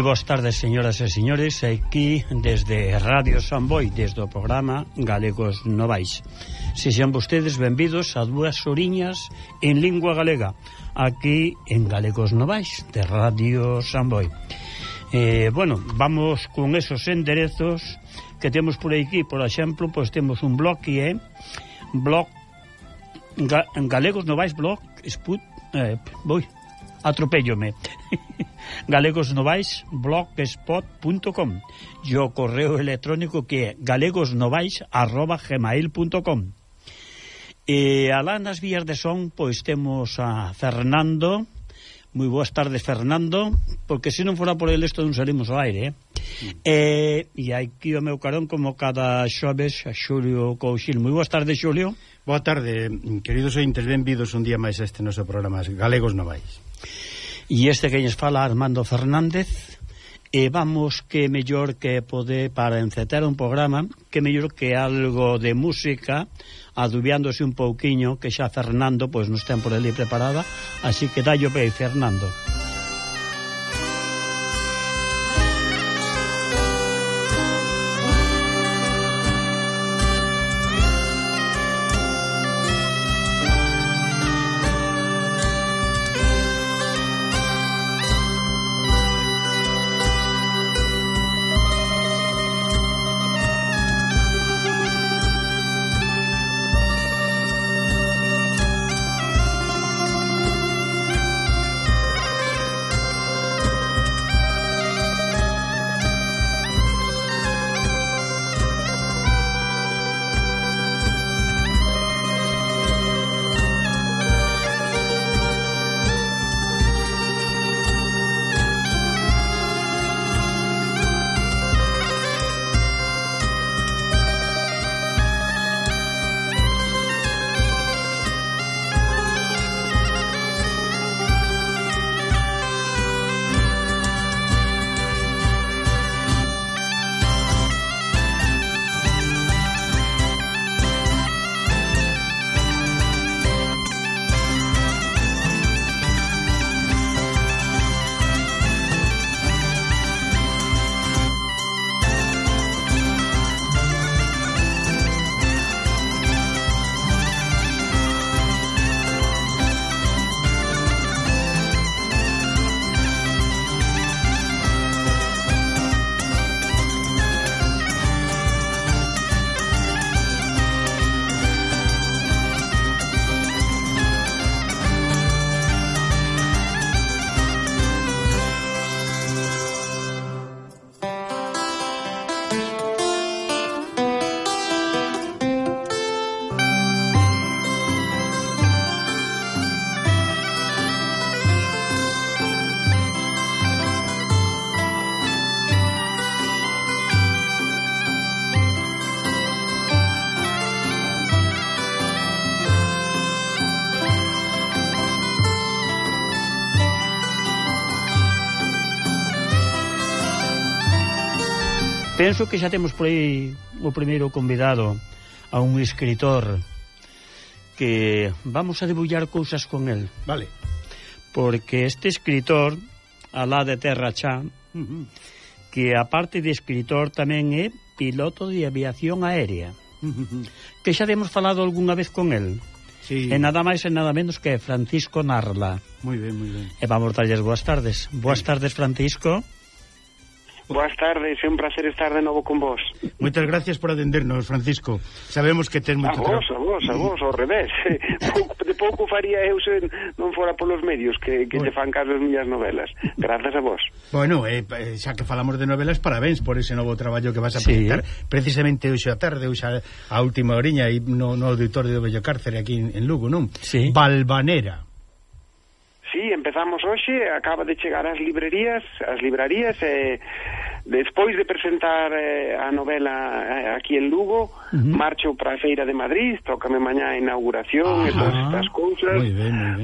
Moi boas tardes, señoras e señores, aquí desde Radio Samboy, desde o programa Galegos Novais. Sexan vostedes benvidos a dúas oriñas en lingua galega, aquí en Galegos Novais, de Radio Samboy. Eh, bueno, vamos con esos enderezos que temos por aquí, por exemplo, pois temos un blog que é eh, blog ga, galegosnovaisblog.sput eh, boi, atropéllome galegosnovais.blogspot.com e o correo electrónico que é galegosnovais.gmail.com E alá nas vías de son, pois temos a Fernando. Moi boas tardes, Fernando, porque se non fora por el isto non salimos ao aire, eh? Mm. eh e, e aquí o meu carón como cada xoves a Xulio Couchil. Moi boas tardes, Xulio. Boa tarde, queridos ointes, benvidos un día máis a este noso programa Galegos Novais. E este que nos fala Armando Fernández e vamos que mellor que poder para encetar un programa que mellor que algo de música adubiándose un pouquiño que xa Fernando pois nos ten por ali preparada. Así que dallo pei Fernando. Penso que xa temos por aí o primeiro convidado a un escritor que vamos a debullar cousas con el. Vale. Porque este escritor, alá de Terra Chá, que aparte de escritor tamén é piloto de aviación aérea, que xa demos falado algunha vez con el. Sí. E nada máis e nada menos que Francisco Narla. Moi ben, moi ben. E vamos darlles boas tardes. Boas tardes, Francisco. Boas tardes, é un placer estar de novo con vos. Moitas gracias por atendernos, Francisco. Sabemos que ten moito traballo. A vos, a vos, ao revés. Pouco, de pouco faría eu se non fora polos medios que, que bueno. te fan caso as miñas novelas. Grazas a vos. Bueno, eh, eh, xa que falamos de novelas, parabéns por ese novo traballo que vas a presentar. Sí. Precisamente hoxe a tarde, hoxe a, a última oriña, no, no auditorio do Bello Cárcere aquí en, en Lugo, non? Sí. Balvanera. Sí, empezamos hoxe, acaba de chegar ás librerías, ás librarías, e eh, despois de presentar eh, a novela eh, aquí en Lugo, uh -huh. marcho para a Feira de Madrid, tócame mañá a inauguración ah, e todas estas cousas,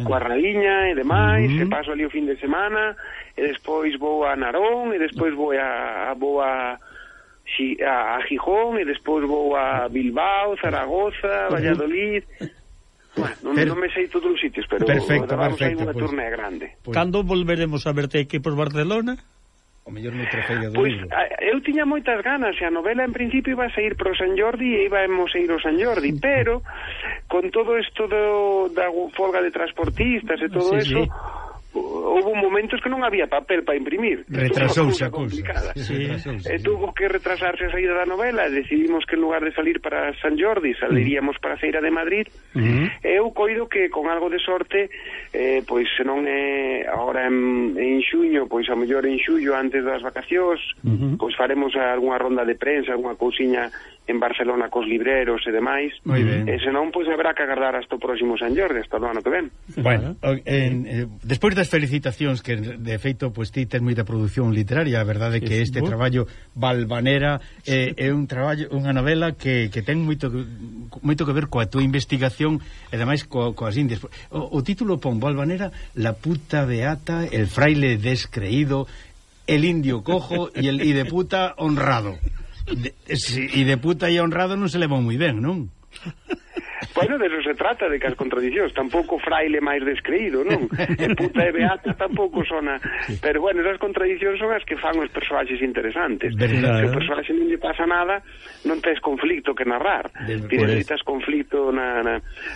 coa raíña e demais, uh -huh. e paso ali o fin de semana, e despois vou a Narón, e despois vou a, a vou a a Gijón e despois vou a Bilbao, Zaragoza, Valladolid Bueno, non, non me sei todos os sitios, pero perfecto, perfecto, unha pues, turné grande. Pues... Cando volveremos a verte aquí por Barcelona? o mellor no trofeiro do pois, eu tiña moitas ganas e a novela en principio iba a sair pro San Jordi e íbamos a ir ao San Jordi pero con todo isto do, da folga de transportistas e todo sí, eso sí houve momentos que non había papel para imprimir. Retrasouse a cousa. Sí, e tuvo que retrasarse a saída da novela, decidimos que en lugar de salir para San Jordi, saliríamos para a Feira de Madrid. Uh. Eu coido que con algo de sorte, eh, pois se non é agora en, en xuño, pois a mellor en xullo antes das vacacións, uh pois faremos algunha ronda de prensa, algunha cousiña en Barcelona cos libreros e demais. E senón, pois habrá que agardar hasta o próximo San Jordi, hasta o ano que ven. Bueno, en, eh, despois das Moitas felicitacións que de feito pois ti tes moita produción literaria, a verdade que este bo. traballo Balvanera eh, é un traballo unha novela que, que ten moito moito que ver coa túa investigación e ademais co, coas indias. O, o título pon Balvanera, la puta beata, el fraile descreído, el indio cojo e el y de puta honrado. De, si, y de puta e honrado non se leva moi ben, non? Bueno, de eso se trata, de que as contradicións Tampouco fraile máis descreído, non? E puta e beata tampouco sona. Pero bueno, esas contradicións son as que fan os personaxes interesantes. Verdad, Se o personaxe non lle pasa nada Non tens conflicto que narrar. Ti necesitas conflicto na, na,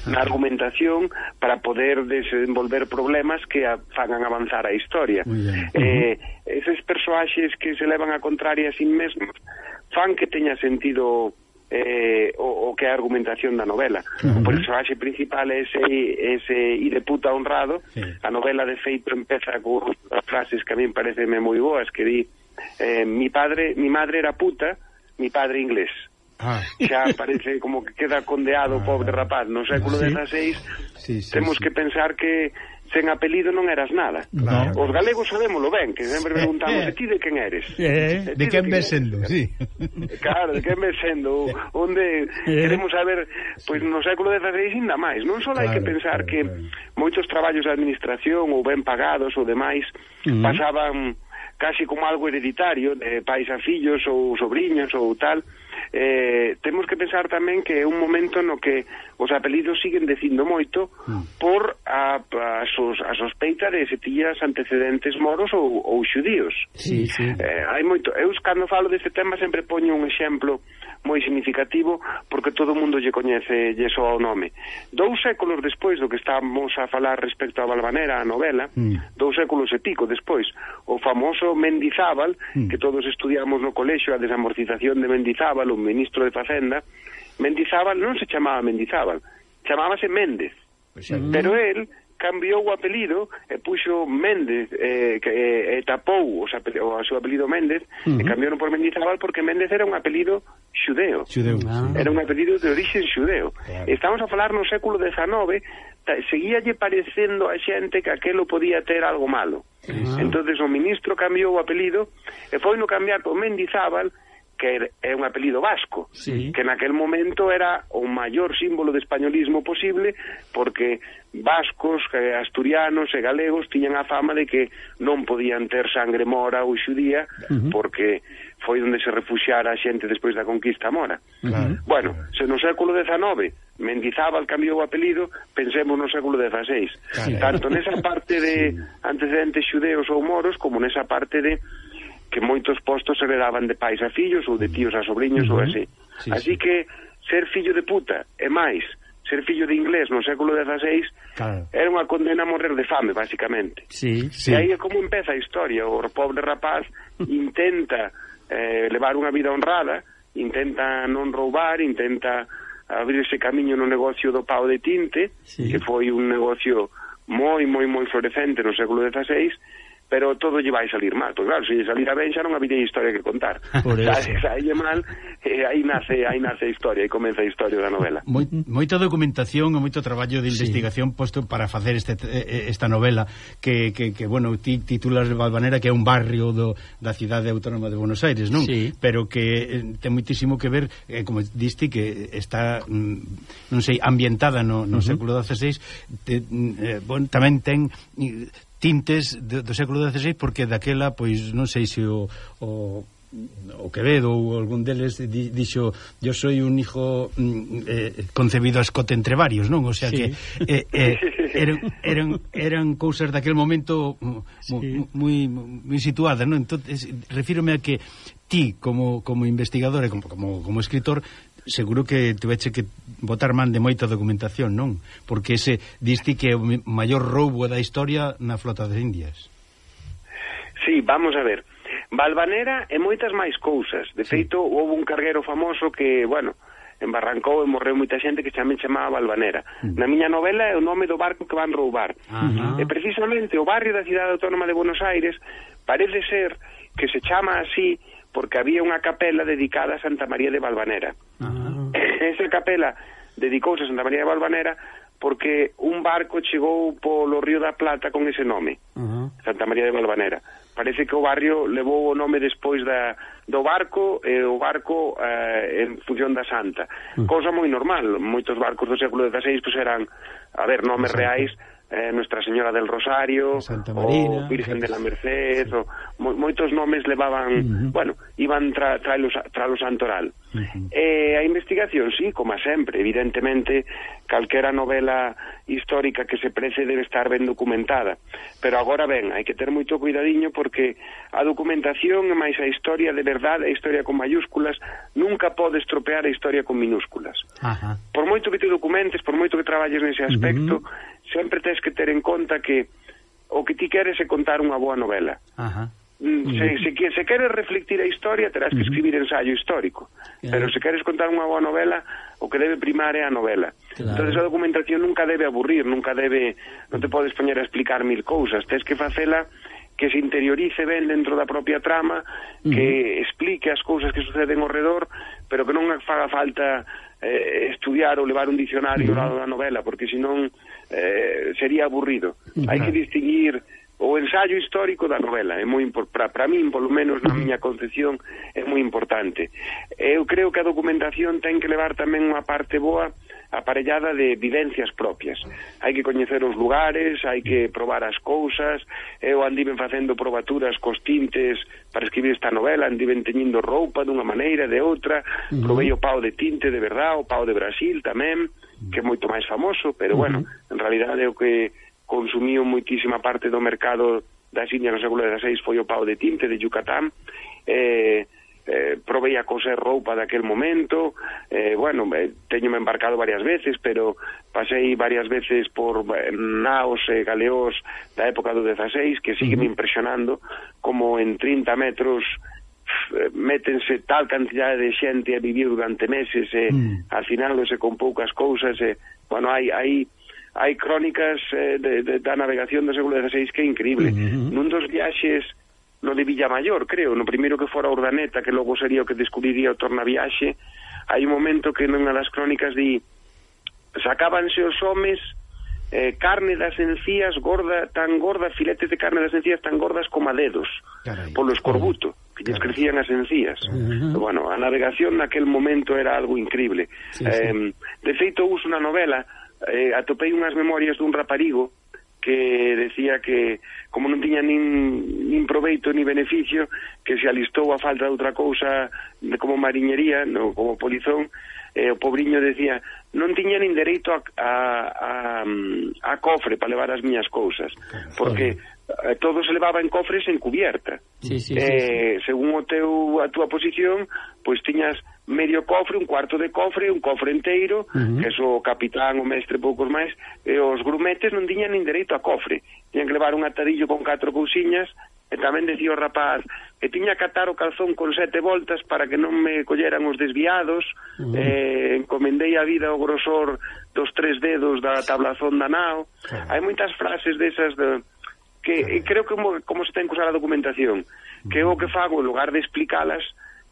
na argumentación Para poder desenvolver problemas que a, fagan avanzar a historia. Eh, Eses personaxes que se levan a contraria a sí mesmos Fan que teña sentido eh, o, o que é a argumentación da novela. Uh -huh. O personaxe principal é ese, ese ir de puta honrado. Sí. A novela, de feito, empeza con frases que a min pareceme moi boas, que di eh, mi padre, mi madre era puta, mi padre inglés. Ah. Xa parece como que queda condeado ah. o pobre rapaz. No século XVI sí. sí, sí, temos sí. que pensar que sen apelido non eras nada. Claro, Os galegos sabémoslo ben, que sempre preguntamos de ti de quen eres. Eh, de, quen ves sendo, sí. Claro, de quen ves sendo, onde eh. queremos saber, pois no século XVI ainda máis, non só claro, hai que pensar claro, que claro. moitos traballos da administración ou ben pagados ou demais uh pasaban casi como algo hereditario de pais a fillos ou sobrinhos ou tal, uh eh, temos que pensar tamén que é un momento no que os apelidos siguen dicindo moito mm. por a, a, sos, a sospeita de se tías antecedentes moros ou, ou xudíos. Sí, sí. Eh, hai moito. Eu cando falo deste tema sempre poño un exemplo moi significativo porque todo o mundo lle coñece lle soa o nome. Dous séculos despois do que estamos a falar respecto a Balvanera, a novela, mm. dous séculos e pico despois, o famoso Mendizábal, mm. que todos estudiamos no colexio a desamortización de Mendizábal, o ministro de Facenda, Mendizábal non se chamaba Mendizábal, chamábase Méndez. Pois pues, sí. Pero el cambiou o apelido e puxo Méndez eh, que, eh, e tapou o, o a seu apelido Méndez uh -huh. e cambiaron por Mendizábal porque Méndez era un apelido xudeo. xudeo ah. Era un apelido de origen xudeo. Claro. Estamos a falar no século XIX seguíalle parecendo a xente que aquelo podía ter algo malo. Uh -huh. entonces o ministro cambiou o apelido e foi no cambiar por Mendizábal que é un apelido vasco, sí. que naquel momento era o maior símbolo de españolismo posible, porque vascos, eh, asturianos e galegos tiñan a fama de que non podían ter sangre mora ou xudía, uh -huh. porque foi onde se refuxiara a xente despois da conquista mora. Uh -huh. Bueno, se no século XIX Mendizábal cambiou o apelido, pensemos no século XVI. Tanto nesa parte de antecedentes xudeos ou moros, como nesa parte de que moitos postos se heredaban de pais a fillos ou de tíos a sobrinhos uh -huh. ou así. Sí, así sí. que ser fillo de puta é máis ser fillo de inglés no século XVI claro. era unha condena a morrer de fame, basicamente. Sí, sí. E aí é como empeza a historia. O pobre rapaz intenta eh, levar unha vida honrada, intenta non roubar, intenta abrirse camiño no negocio do pau de tinte, sí. que foi un negocio moi, moi, moi florecente no século XVI, pero todo lle vai salir mal, pois claro, se lle salira ben xa non había historia que contar. Por eso, Saílle mal, eh, aí nace, aí nace a historia, aí comeza a historia da novela. Moi, moita documentación e moito traballo de investigación sí. posto para facer este, eh, eh, esta novela que, que, que bueno, ti titulas de Valvanera que é un barrio do, da cidade autónoma de Buenos Aires, non? Sí. Pero que eh, ten moitísimo que ver, eh, como diste, que está, mm, non sei, ambientada no, no uh -huh. século XVI, te, mm, eh, bueno, tamén ten tintes de, do século XVI porque daquela, pois, non sei se o, o o Quevedo ou algún deles di, dixo yo soy un hijo mm, eh, concebido a escote entre varios, non? O sea sí. que eh, eh, eran, eran, eran cousas daquel momento sí. moi moi situadas, non? Entonces refírome a que ti como como investigador e como, como como escritor seguro que tuveche que botar man de moita documentación, non? Porque ese diste que é o maior roubo da historia na flota das Indias. Sí, vamos a ver. Valvanera e moitas máis cousas. De sí. feito, houve un carguero famoso que, bueno, embarrancou e morreu moita xente que tamén chamaba Valvanera. Mm. Na miña novela é o nome do barco que van roubar. Ajá. E precisamente o barrio da cidade autónoma de Buenos Aires parece ser que se chama así porque había unha capela dedicada a Santa María de Valvanera. Ah. Esa capela dedicouse a Santa María de Valvanera porque un barco chegou polo Río da Plata con ese nome, uh -huh. Santa María de Valvanera. Parece que o barrio levou o nome despois da, do barco e o barco eh, en función da Santa. Uh -huh. Cosa moi normal, moitos barcos do século XVI pues, eran, a ver, nomes reais eh, Nuestra Señora del Rosario, Santa Marina, o Virgen de la Merced, sí. o, mo, moitos nomes levaban, uh -huh. bueno, iban tra, tra, los, tra lo santoral. Uh -huh. eh, a investigación, sí, como sempre, evidentemente, calquera novela histórica que se prece debe estar ben documentada, pero agora ben, hai que ter moito cuidadiño porque a documentación e máis a historia de verdade, a historia con mayúsculas, nunca pode estropear a historia con minúsculas. Ajá. Por moito que te documentes, por moito que traballes nese aspecto, uh -huh sempre tens que ter en conta que o que ti queres é contar unha boa novela. Ajá. Mm, se, mm-hmm. se, se queres reflectir a historia terás que mm-hmm. escribir ensayo histórico claro. pero se queres contar unha boa novela o que debe primar é a novela claro. entonces a documentación nunca debe aburrir nunca debe, non te podes poñer a explicar mil cousas, tens que facela que se interiorice ben dentro da propia trama mm-hmm. que uh -huh. explique as cousas que suceden ao redor pero que non faga falta eh, estudiar ou levar un dicionario uh -huh. ao lado da novela porque senón eh, sería aburrido. Hai que distinguir o ensayo histórico da novela é moi para, para min, polo menos na miña concepción é moi importante eu creo que a documentación ten que levar tamén unha parte boa aparellada de vivencias propias. Hai que coñecer os lugares, hai que probar as cousas. Eu andiven facendo probaturas cos tintes para escribir esta novela, andiven teñindo roupa dunha maneira, de outra. probei. Provei o pau de tinte de verdad, o pau de Brasil tamén, que é moito máis famoso, pero bueno, en realidade o que consumiu moitísima parte do mercado das Indias no século XVI foi o pau de tinte de Yucatán. Eh, eh, provei a coser roupa daquel momento. Eh, bueno, eh, teño embarcado varias veces pero pasei varias veces por eh, naos e eh, galeós da época do 16 que sigue me impresionando como en 30 metros eh, métense tal cantidade de xente a vivir durante meses e mm. al final se con poucas cousas e, bueno, hai, hai hai crónicas eh, de, de, da navegación do século XVI que é increíble. Uh -huh. Nun dos viaxes no de Villamayor, creo, no primeiro que fora Urdaneta, que logo sería o que descubriría o tornaviaxe, hai un momento que nunha das crónicas di sacábanse os homes eh, carne das encías gorda, tan gorda, filetes de carne das encías tan gordas como a dedos, Carai. polo escorbuto, que lles crecían as encías. Uh -huh. Bueno, a navegación naquel momento era algo increíble. Sí, eh, sí. De feito, uso na novela eh, atopei unhas memorias dun raparigo que decía que como non tiña nin, nin proveito ni beneficio que se alistou a falta de outra cousa como mariñería, no, como polizón eh, o pobriño decía non tiña nin dereito a, a, a, a cofre para levar as miñas cousas porque eh, todo se levaba en cofres en cubierta sí, sí, eh, sí, sí. según o teu, a túa posición pois tiñas medio cofre, un cuarto de cofre, un cofre inteiro, uh -huh. que eso o capitán, o mestre, poucos máis, e os grumetes non tiñan nin dereito a cofre. Tiñan que levar un atadillo con catro cousiñas, e tamén decía o rapaz que tiña que atar o calzón con sete voltas para que non me colleran os desviados, uh -huh. eh, encomendei a vida o grosor dos tres dedos da tablazón da nao. Uh -huh. Hai moitas frases desas de, que uh -huh. creo que como, como se ten que usar a documentación, que o que fago, en lugar de explicalas,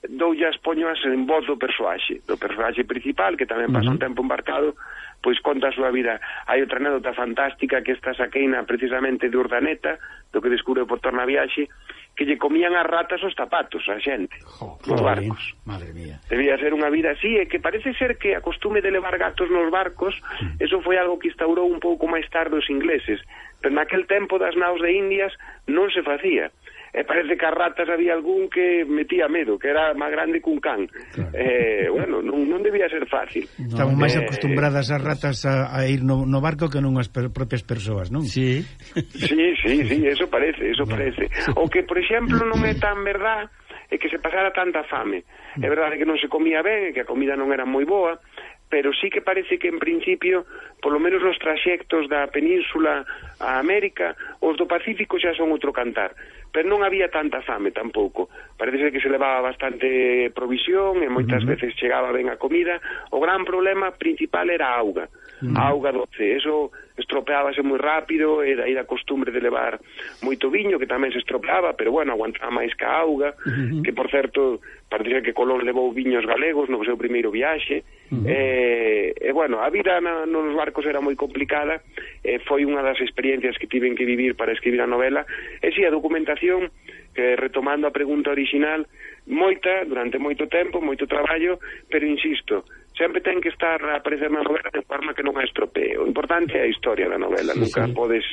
doullas poñoas en voz do persoaxe, do persoaxe principal que tamén pasa uh -huh. un tempo embarcado, pois conta a súa vida. Hai outra anécdota fantástica que esta saqueina precisamente de Urdaneta, do que descubre por torna viaxe, que lle comían as ratas os zapatos a xente, jo, nos barcos. Madre mía. Debía ser unha vida así, e que parece ser que a costume de levar gatos nos barcos, mm. eso foi algo que instaurou un pouco máis tarde os ingleses, pero naquel tempo das naos de Indias non se facía e parece que as ratas había algún que metía medo, que era máis grande que un can. Claro. Eh, bueno, non, non debía ser fácil. No. Estaban máis eh, acostumbradas as ratas a, a ir no, no barco que non as per, propias persoas, non? Sí. sí, sí, sí, eso parece, eso parece. O que, por exemplo, non é tan verdad é que se pasara tanta fame. É verdade que non se comía ben, que a comida non era moi boa, pero sí que parece que en principio, por lo menos nos traxectos da península a América, os do Pacífico xa son outro cantar pero non había tanta fame tampouco. Parece que se levaba bastante provisión e moitas uh -huh. veces chegaba ben a comida. O gran problema principal era a auga, uh -huh. a auga doce. Eso estropeábase moi rápido, era aí costumbre de levar moito viño, que tamén se estropeaba, pero bueno, aguantaba máis que a auga, uh -huh. que por certo, parece que Colón levou viños galegos no seu primeiro viaxe, uh -huh. Eh, e, e, bueno, a vida na, nos barcos era moi complicada, e foi unha das experiencias que tiven que vivir para escribir a novela, e si sí, a documentación, que retomando a pregunta original, moita, durante moito tempo, moito traballo, pero insisto, sempre ten que estar a aparecer na novela de forma que non a estropee. O importante é a historia da novela, sí, nunca sí. podes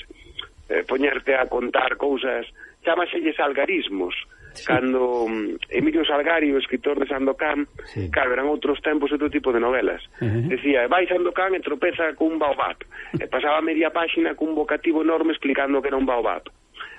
eh, poñerte a contar cousas, chamaselles algarismos, uh sí. cando mm, Emilio Salgari, o escritor de Sandokan sí. claro, eran outros tempos outro tipo de novelas. Uh -huh. Decía, vai Sandokan e tropeza cun baobab. e pasaba media páxina cun vocativo enorme explicando que era un baobab.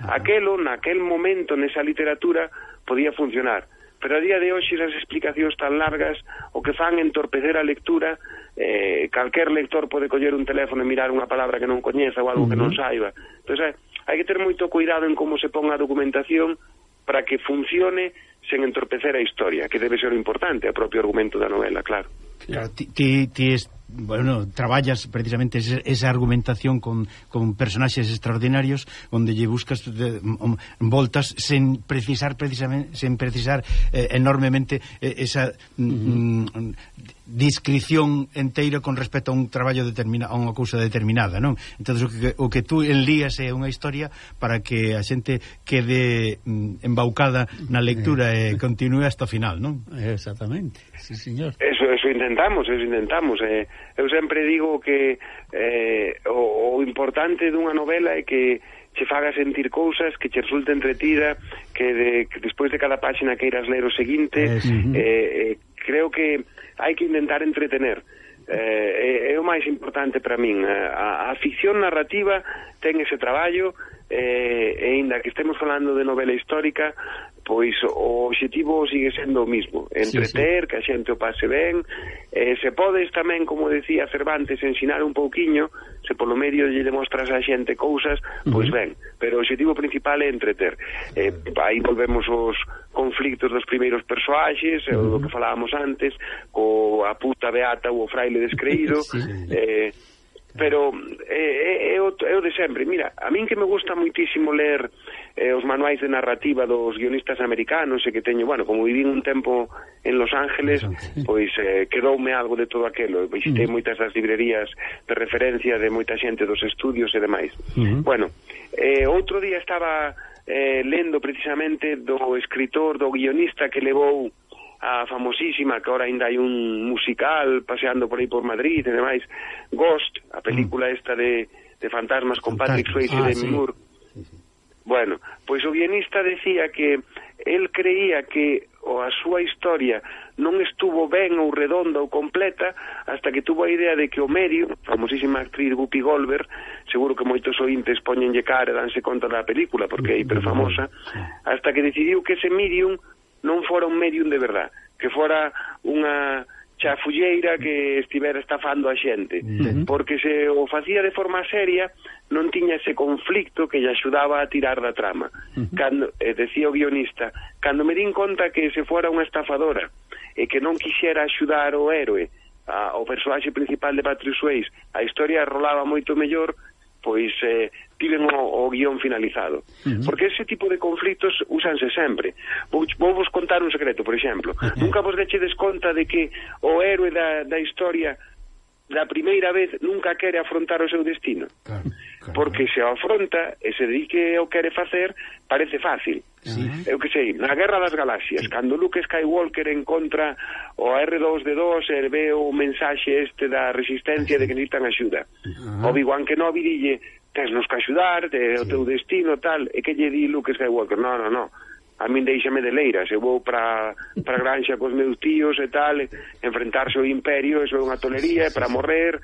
Ah. Aquelo, naquel momento, nesa literatura, podía funcionar. Pero a día de hoxe esas explicacións tan largas o que fan entorpecer a lectura eh, calquer lector pode coller un teléfono e mirar unha palabra que non coñeza ou algo uh -huh. que non saiba. Entón, eh, hai que ter moito cuidado en como se pon a documentación para que funcione sen entorpecer a historia, que debe ser o importante, o propio argumento da novela, claro. Claro, ti, ti, ti, bueno, traballas precisamente esa argumentación con, con personaxes extraordinarios onde lle buscas de, um, voltas sen precisar precisamente sen precisar eh, enormemente eh, esa uh -huh. mm, mm descripción enteira con respecto a un traballo determinado, a unha cousa determinada, non? Entonces o que, o que tú enlías é unha historia para que a xente quede mm, embaucada na lectura e continue hasta o final, non? Exactamente, sí, señor. Eso, eso intentamos, eso intentamos, eh, eu sempre digo que eh, o, o importante dunha novela é que che faga sentir cousas, que che resulte entretida, que, de, que despois de cada páxina queiras ler o seguinte, eh, eh, eh, creo que hai que intentar entretener. Eh, é, é o máis importante para min. A, a ficción narrativa ten ese traballo, eh, e ainda que estemos falando de novela histórica pois o obxectivo sigue sendo o mismo entreter, sí, sí. que a xente o pase ben eh, se podes tamén, como decía Cervantes ensinar un pouquiño se polo medio lle demostras a xente cousas pois uh -huh. ben, pero o obxectivo principal é entreter eh, aí volvemos os conflictos dos primeiros personaxes, uh -huh. o do que falábamos antes co a puta beata ou o fraile descreído sí. eh, pero é, é, é, o, é o de sempre. Mira, a min que me gusta muitísimo ler eh, os manuais de narrativa dos guionistas americanos e que teño, bueno, como viví un tempo en Los Ángeles, pois eh, quedoume algo de todo aquelo. Visitei uh -huh. moitas das librerías de referencia de moita xente dos estudios e demais. Uh -huh. Bueno, eh, outro día estaba eh, lendo precisamente do escritor, do guionista que levou a famosísima que ahora ainda hai un musical paseando por aí por Madrid e demais Ghost, a película esta de, de fantasmas con Patrick Swayze ah, Demi sí. Moore. Bueno, pois o guionista decía que el creía que o a súa historia non estuvo ben ou redonda ou completa hasta que tuvo a idea de que o medio famosísima actriz Guppy Goldberg, seguro que moitos ointes poñenlle cara e danse conta da película porque é hiperfamosa, hasta que decidiu que ese medium non fora un medium de verdad, que fora unha chafulleira que estivera estafando a xente, uh -huh. porque se o facía de forma seria, non tiña ese conflicto que lle axudaba a tirar da trama. Uh -huh. Cando eh, decía o guionista, cando me din conta que se fora unha estafadora e que non quixera axudar o héroe, a, o personaxe principal de Patrick Swayze, a historia rolaba moito mellor, pois eh, tiven o, o guión finalizado. Uh -huh. Porque ese tipo de conflitos usanse sempre. Vou, vou vos contar un secreto, por exemplo. Uh -huh. Nunca vos dechedes conta de que o héroe da, da historia da primeira vez nunca quere afrontar o seu destino. Claro, claro. Porque se o afronta e se di que o quere facer, parece fácil. Sí. Eu que sei, na Guerra das Galaxias, sí. cando Luke Skywalker encontra o R2-D2 e ve o mensaxe este da resistencia de que necesitan axuda. Uh -huh. Obi-Wan Kenobi dille, tesnos que axudar, te, sí. o teu destino, tal, e que lle di Luke Skywalker, non, non, non, a min deixame de leiras, eu vou para para granxa cos meus tíos e tal, enfrentarse ao imperio, eso é unha tolería, é para morrer,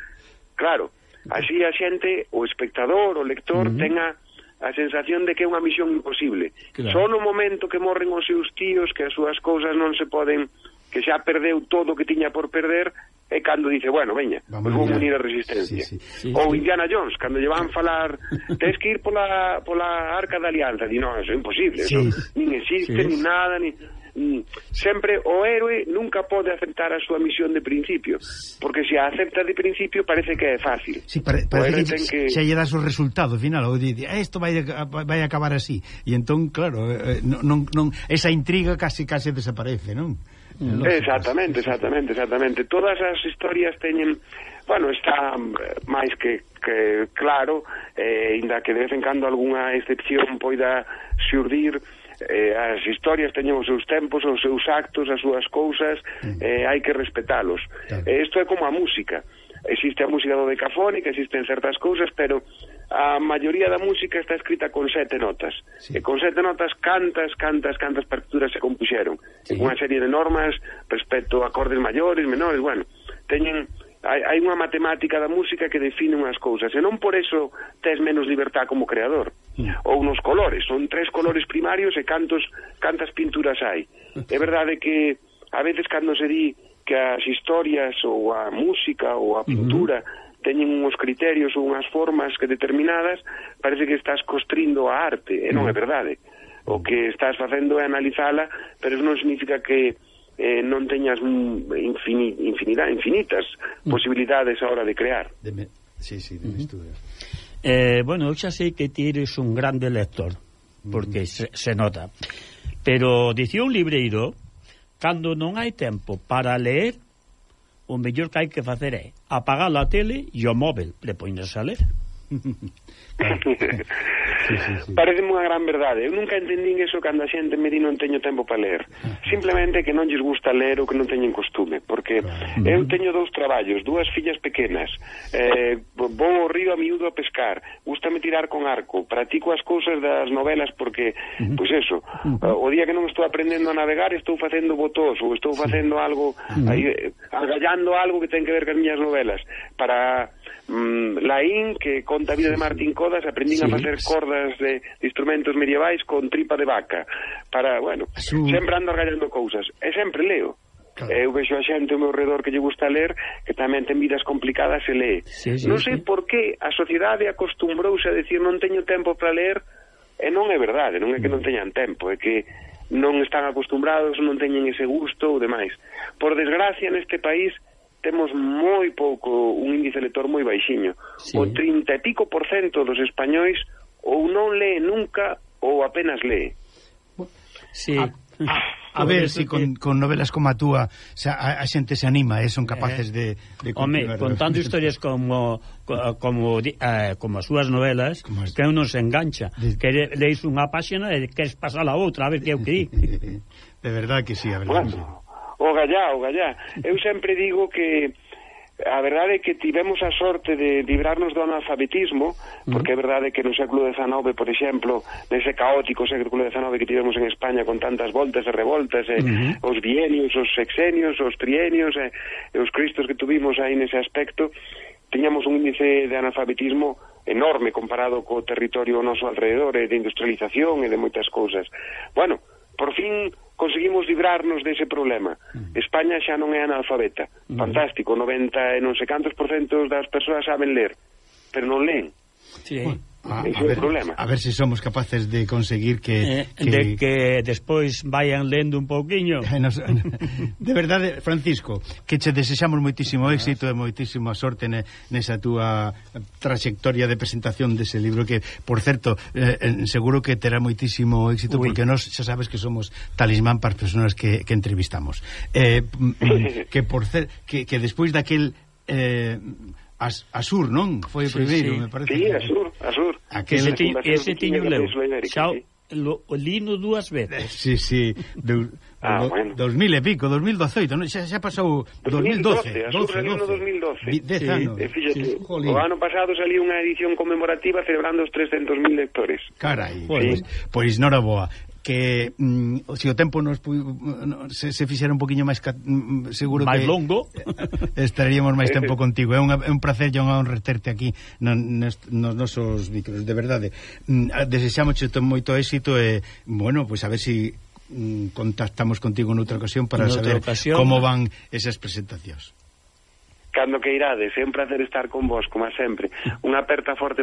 claro, así a xente, o espectador, o lector, uh -huh. tenga a sensación de que é unha misión imposible. Claro. Só no momento que morren os seus tíos, que as súas cousas non se poden que xa perdeu todo o que tiña por perder e cando dice, bueno, veña, Vamos vou unir a resistencia. Sí, sí, sí. Ou Indiana Jones, cando lle van falar, tens que ir pola, pola arca da alianza, di, non, é imposible, sí. non? nin existe, sí. nin nada, ni mm, Sempre o héroe nunca pode aceptar a súa misión de principio Porque se a acepta de principio parece que é fácil sí, pare, parece que, que se lle das o resultado final Ou di, ah, isto vai, vai acabar así E entón, claro, eh, eh, non, non, esa intriga casi casi desaparece, non? Exactamente, exactamente, exactamente. Todas as historias teñen, bueno, está mm, máis que, que claro, eh, inda que de vez en cando algunha excepción poida xurdir, eh, as historias teñen os seus tempos, os seus actos, as súas cousas, eh, hai que respetalos. Isto claro. eh, é como a música. Existe a música do decafónica, existen certas cousas, pero a maioría da música está escrita con sete notas. Sí. E con sete notas cantas, cantas, cantas partituras se compuxeron. Sí. Unha serie de normas respecto a acordes maiores, menores, bueno, teñen hai, hai unha matemática da música que define unhas cousas, e non por eso tes menos libertad como creador. Sí. Ou nos colores, son tres colores primarios e cantos cantas pinturas hai. É verdade que a veces cando se di que as historias ou a música ou a pintura uh -huh teñen uns criterios ou unhas formas que determinadas, parece que estás costrindo a arte, e non é mm. verdade. O que estás facendo é analizala, pero non significa que eh, non teñas mm, infini, infinidade, infinitas mm. posibilidades a hora de crear. Deme, sí, sí, de uh -huh. Eh, bueno, eu xa sei que ti eres un grande lector, porque uh -huh. se, se nota. Pero dicía un libreiro, cando non hai tempo para ler, o mellor que hai que facer é apagar a tele e o móvel, e poñerse a ler. sí, sí, sí. Parece unha gran verdade. Eu nunca entendín eso cando a xente me di non teño tempo para ler. Simplemente que non lles gusta ler ou que non teñen costume, porque eu teño dous traballos, dúas fillas pequenas. Eh, vou ao río a miúdo a pescar, gustame tirar con arco, practico as cousas das novelas porque, pois pues eso, o día que non estou aprendendo a navegar estou facendo botós ou estou facendo algo, aí, eh, agallando algo que ten que ver con as miñas novelas, para mm, Laín, que conta a vida de Martín Codas, aprendín sí. a facer cordas de, de instrumentos medievais con tripa de vaca, para, bueno, Su... sempre ando agallando cousas, e sempre leo. Claro. Eu vexo a xente ao meu redor que lle gusta ler que tamén ten vidas complicadas e lee. Sí, sí, non sei sí. por que a sociedade acostumbrouse a decir non teño tempo para ler e non é verdade, non é que non mm. teñan tempo, é que non están acostumbrados, non teñen ese gusto ou demais. Por desgracia neste país temos moi pouco, un índice lector moi baixiño. Sí. O 30 e pico por cento dos españois ou non lee nunca ou apenas lee. Sí. A, a, a ver se si con, con novelas como a túa xa, a, a xente se anima e eh, son capaces de, de eh, Home, contando historias como como eh, como as súas novelas como que non se engancha de... que leis unha páxina e queres pasar a outra a ver que é o que di De verdad que sí, a verdad. Bueno o gallá, o gallá. Eu sempre digo que a verdade é que tivemos a sorte de librarnos do analfabetismo, porque é verdade que no século XIX, por exemplo, nese caótico século XIX que tivemos en España con tantas voltas e revoltas, e, uh -huh. os bienios, os sexenios, os trienios, e, e os cristos que tuvimos aí nese aspecto, tiñamos un índice de analfabetismo enorme comparado co territorio noso alrededor, e de industrialización e de moitas cousas. Bueno, por fin conseguimos librarnos dese problema. España xa non é analfabeta. Fantástico, 90 e non sei cantos por centos das persoas saben ler, pero non leen. Sí. Eh. Bueno. Ah, a, Ese a, ver, problema. a ver se somos capaces de conseguir que, eh, que... De que despois vayan lendo un pouquiño eh, Nos, De verdade, Francisco que che desexamos moitísimo éxito e moitísima sorte ne, nesa túa trayectoria de presentación dese libro que, por certo, eh, seguro que terá moitísimo éxito Uy. porque nós xa sabes que somos talismán para as persoas que, que entrevistamos eh, que, por cer, que, que despois daquel eh, As, Asur, non? Foi o primeiro, sí, me parece. Sí, Asur, Asur. Aquel, ese, ti, ese tiño leu. Xa, lo, lino dúas veces. Sí, sí. De, ah, do, bueno. 2000 e pico, 2018, non? Xa, xa pasou 2012. 2012, 12, 2012. 10 sí, anos. Eh, e fíxate, sí, jolín. o ano pasado saliu unha edición conmemorativa celebrando os 300.000 lectores. Carai, sí. pois, pois, pois noraboa que mm, se o tempo nos se, se fixera un poquinho máis mm, mm, seguro máis que longo estaríamos máis tempo contigo. É un, é un placer e unha honra terte aquí nos, nos nosos micros, de verdade. Mm, Desexamos moito éxito e bueno, pois a ver se si contactamos contigo noutra ocasión para noutra saber ocasión, como van esas presentacións. Cando que irades, é un placer estar con vos, como sempre. Unha aperta forte